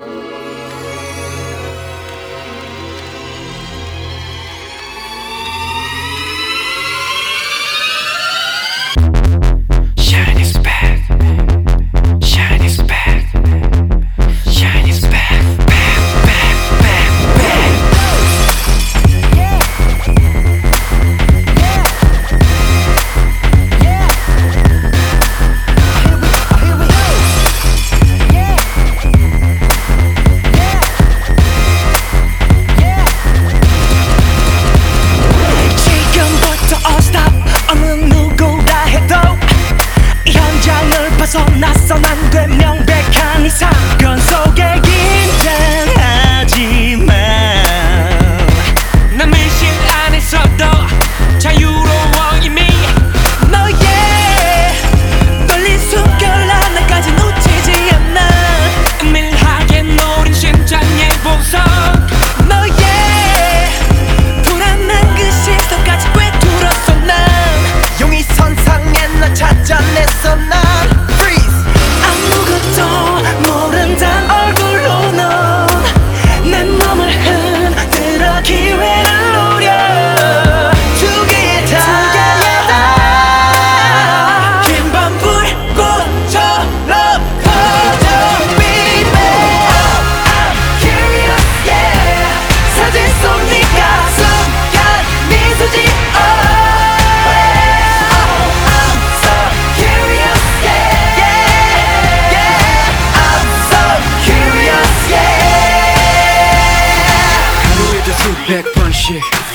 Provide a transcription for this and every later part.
you.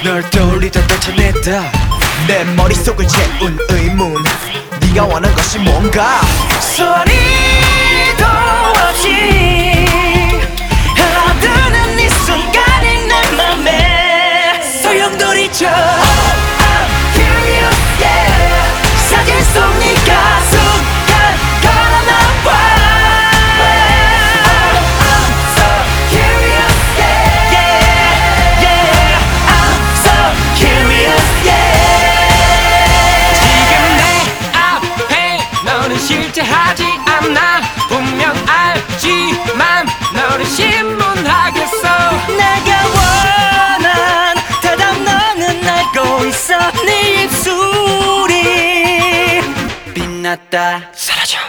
널 돌리다 쫓아냈다. 내 머릿속을 채운 의문. 네가 원한 것이 뭔가? so, 끝났다. 사라져.